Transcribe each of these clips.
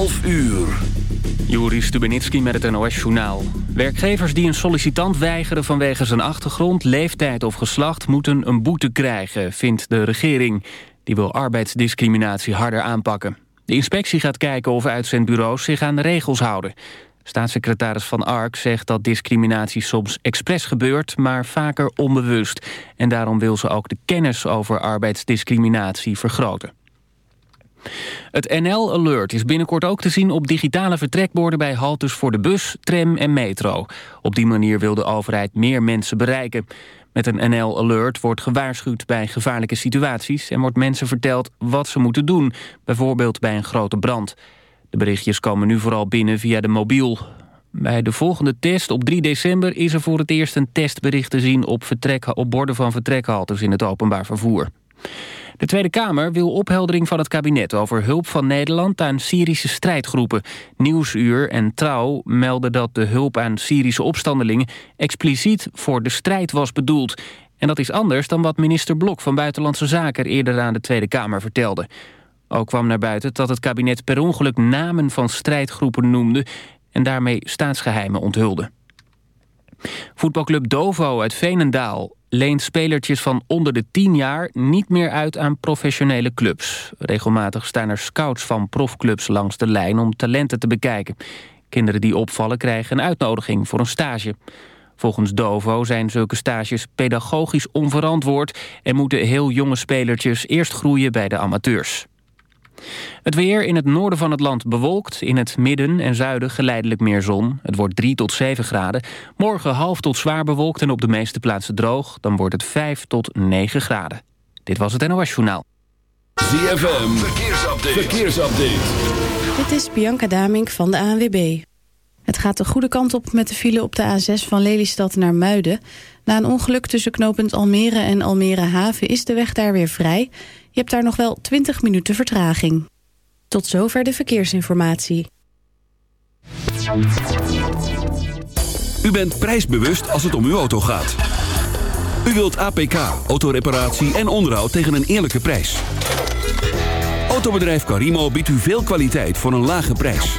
11 uur. Stubenitski met het NOS-journaal. Werkgevers die een sollicitant weigeren vanwege zijn achtergrond, leeftijd of geslacht... moeten een boete krijgen, vindt de regering. Die wil arbeidsdiscriminatie harder aanpakken. De inspectie gaat kijken of uitzendbureaus zich aan de regels houden. Staatssecretaris Van Ark zegt dat discriminatie soms expres gebeurt... maar vaker onbewust. En daarom wil ze ook de kennis over arbeidsdiscriminatie vergroten. Het NL Alert is binnenkort ook te zien op digitale vertrekborden... bij haltes voor de bus, tram en metro. Op die manier wil de overheid meer mensen bereiken. Met een NL Alert wordt gewaarschuwd bij gevaarlijke situaties... en wordt mensen verteld wat ze moeten doen, bijvoorbeeld bij een grote brand. De berichtjes komen nu vooral binnen via de mobiel. Bij de volgende test op 3 december is er voor het eerst een testbericht te zien... op, vertrek, op borden van vertrekhaltes in het openbaar vervoer. De Tweede Kamer wil opheldering van het kabinet over hulp van Nederland aan Syrische strijdgroepen. Nieuwsuur en Trouw melden dat de hulp aan Syrische opstandelingen expliciet voor de strijd was bedoeld. En dat is anders dan wat minister Blok van Buitenlandse Zaken eerder aan de Tweede Kamer vertelde. Ook kwam naar buiten dat het kabinet per ongeluk namen van strijdgroepen noemde en daarmee staatsgeheimen onthulde. Voetbalclub Dovo uit Veenendaal leent spelertjes van onder de 10 jaar niet meer uit aan professionele clubs. Regelmatig staan er scouts van profclubs langs de lijn om talenten te bekijken. Kinderen die opvallen krijgen een uitnodiging voor een stage. Volgens Dovo zijn zulke stages pedagogisch onverantwoord... en moeten heel jonge spelertjes eerst groeien bij de amateurs. Het weer in het noorden van het land bewolkt. In het midden en zuiden geleidelijk meer zon. Het wordt 3 tot 7 graden. Morgen half tot zwaar bewolkt en op de meeste plaatsen droog. Dan wordt het 5 tot 9 graden. Dit was het NOS Journaal. ZFM, verkeersupdate. verkeersupdate. Dit is Bianca Damink van de ANWB. Het gaat de goede kant op met de file op de A6 van Lelystad naar Muiden. Na een ongeluk tussen knooppunt Almere en Almere Haven is de weg daar weer vrij. Je hebt daar nog wel 20 minuten vertraging. Tot zover de verkeersinformatie. U bent prijsbewust als het om uw auto gaat. U wilt APK, autoreparatie en onderhoud tegen een eerlijke prijs. Autobedrijf Carimo biedt u veel kwaliteit voor een lage prijs.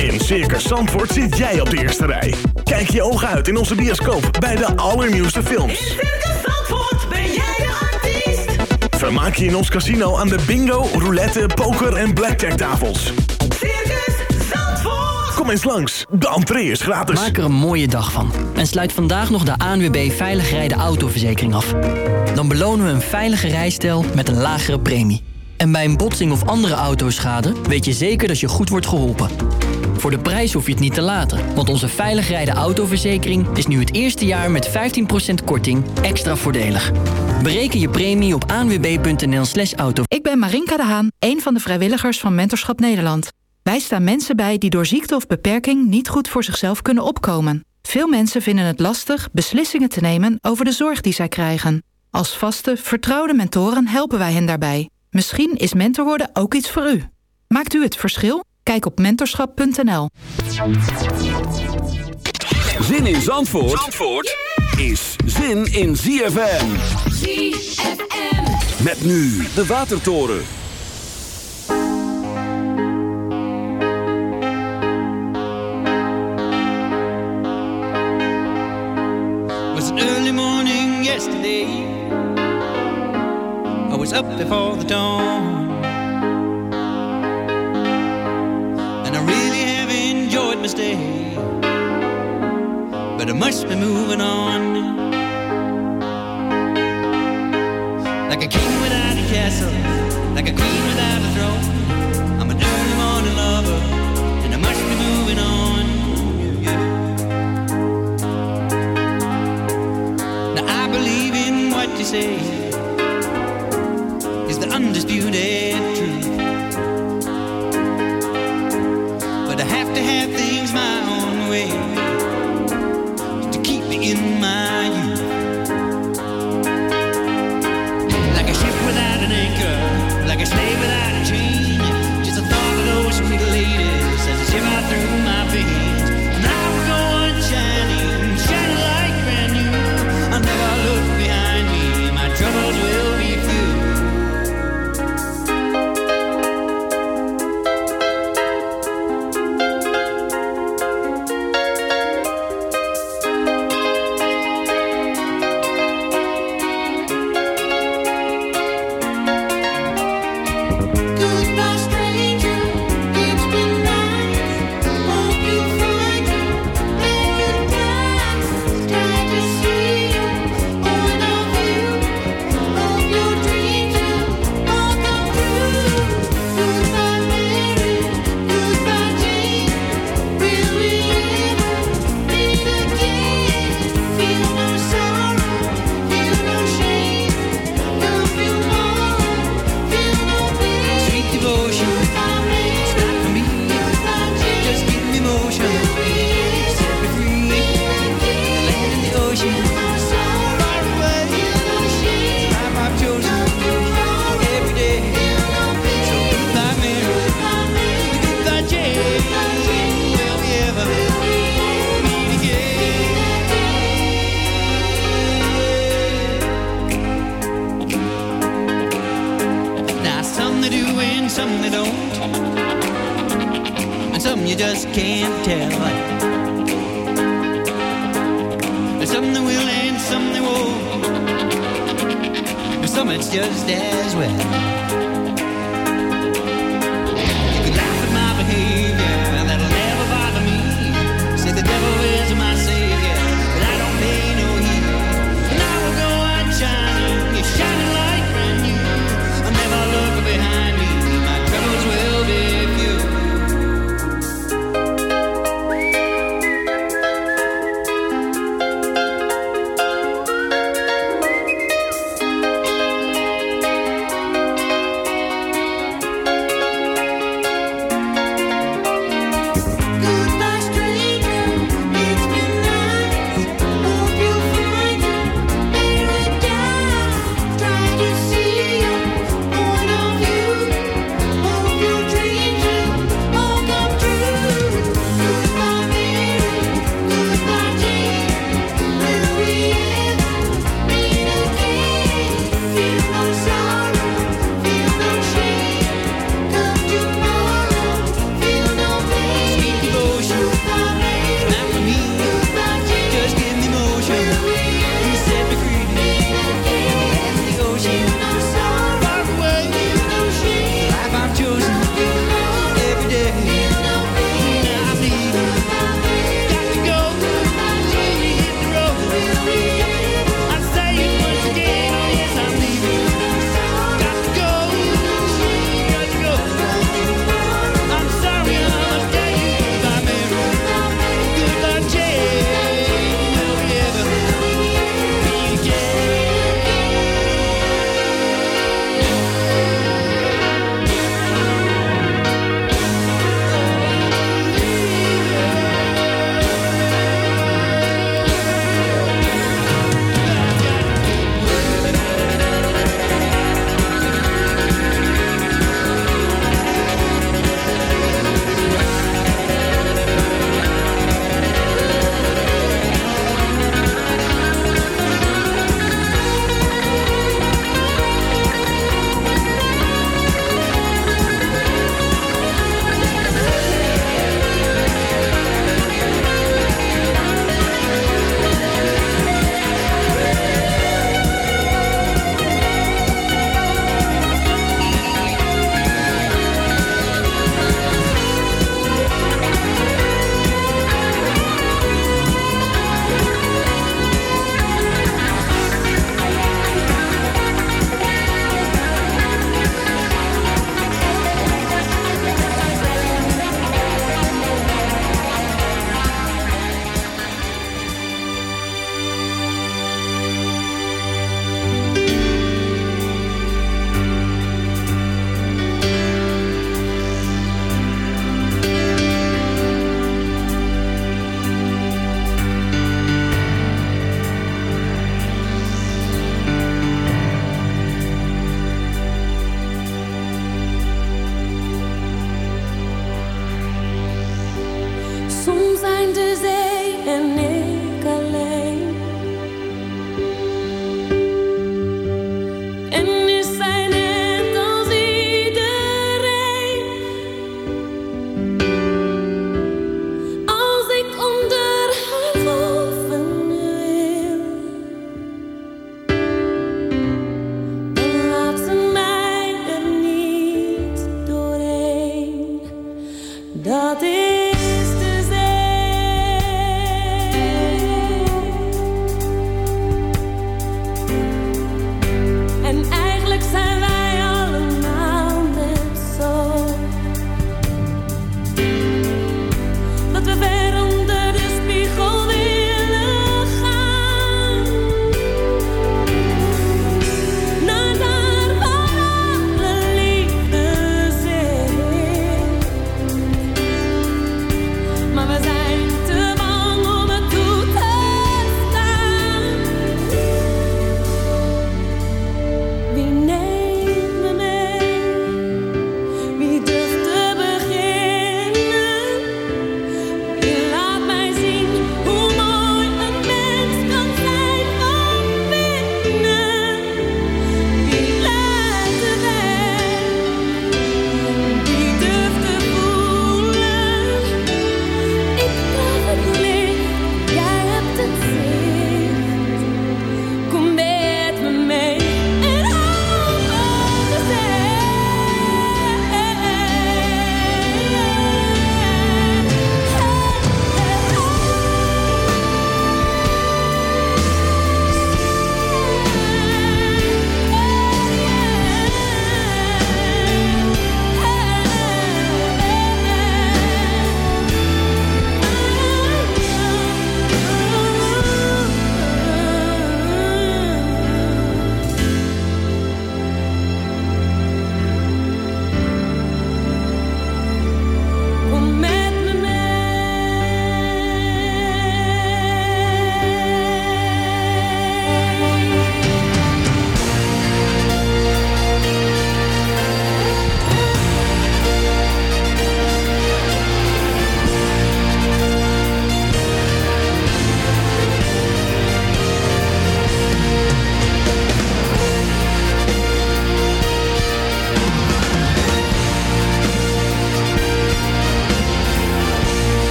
In Circus Zandvoort zit jij op de eerste rij. Kijk je ogen uit in onze bioscoop bij de allernieuwste films. In Circus Zandvoort ben jij de artiest. Vermaak je in ons casino aan de bingo, roulette, poker en blackjack tafels. Circus Zandvoort. Kom eens langs, de entree is gratis. Maak er een mooie dag van. En sluit vandaag nog de ANWB Veilig Rijden Autoverzekering af. Dan belonen we een veilige rijstijl met een lagere premie. En bij een botsing of andere autoschade weet je zeker dat je goed wordt geholpen. Voor de prijs hoef je het niet te laten. Want onze Veilig Rijden Autoverzekering is nu het eerste jaar met 15% korting extra voordelig. Bereken je premie op anwb.nl slash auto. Ik ben Marinka de Haan, een van de vrijwilligers van Mentorschap Nederland. Wij staan mensen bij die door ziekte of beperking niet goed voor zichzelf kunnen opkomen. Veel mensen vinden het lastig beslissingen te nemen over de zorg die zij krijgen. Als vaste, vertrouwde mentoren helpen wij hen daarbij. Misschien is mentor worden ook iets voor u. Maakt u het verschil? Kijk op mentorschap.nl. Zin in Zandvoort, Zandvoort is zin in ZFM. ZFM. Met nu de Watertoren. was an early morning yesterday. I was up before the dawn. My stay. But I must be moving on. Like a king without a castle, like a queen without a throne. I'm an early morning lover, and I must be moving on. Yeah. Now I believe in what you say is the undisputed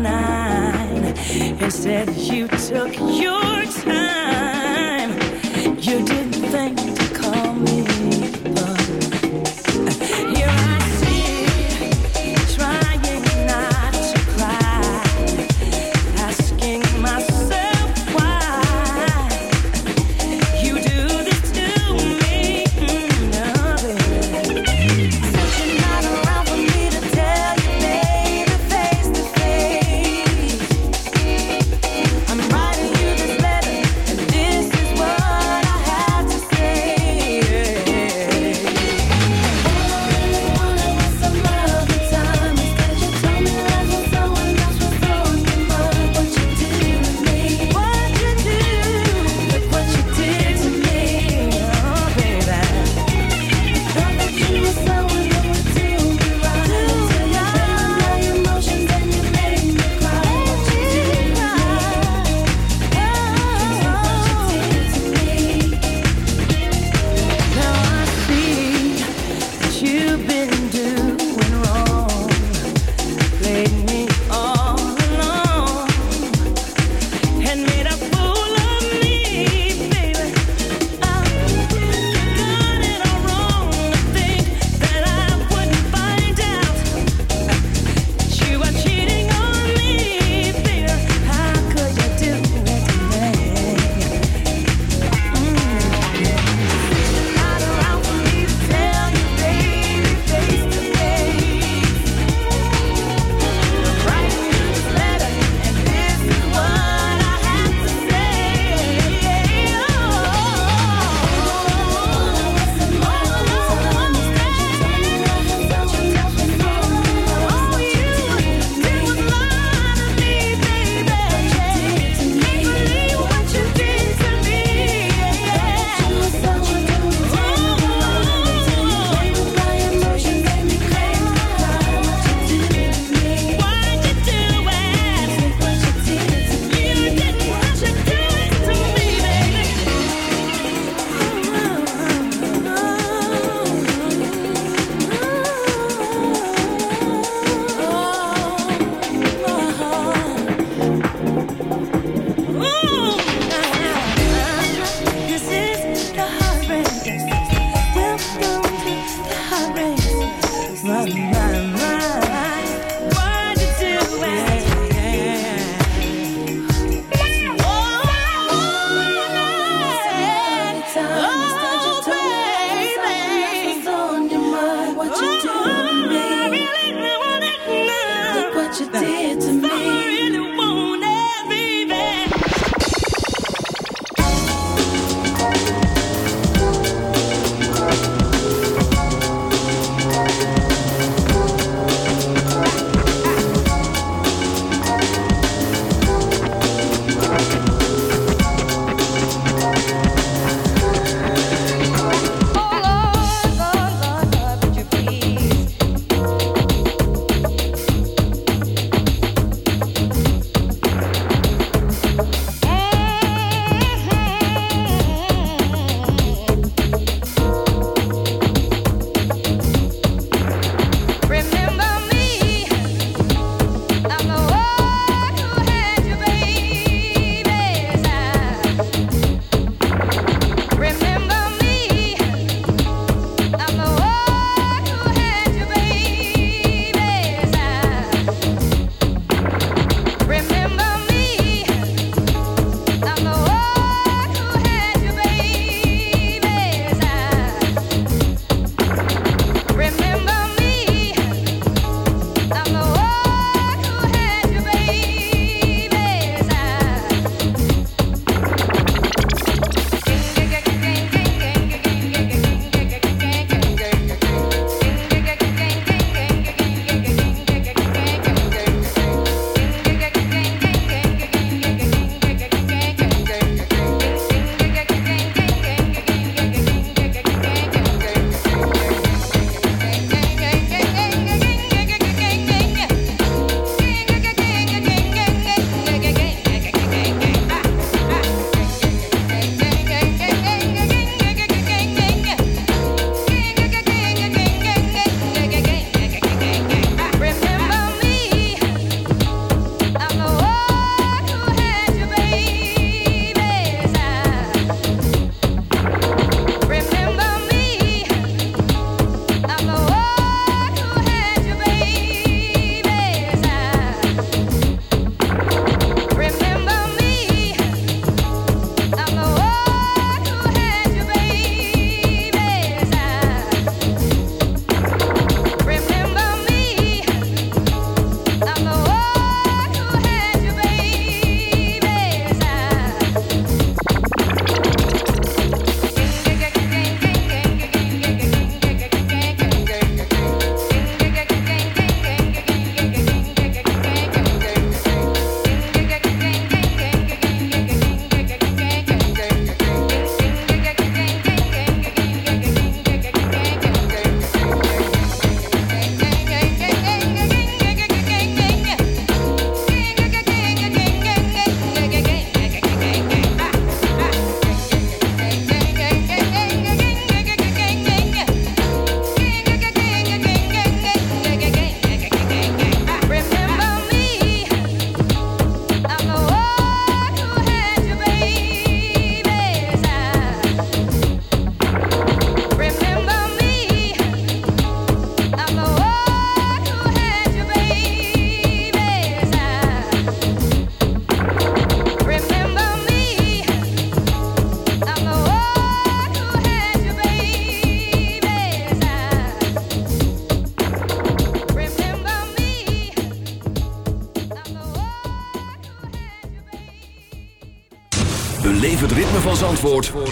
nine. Instead, you took your time.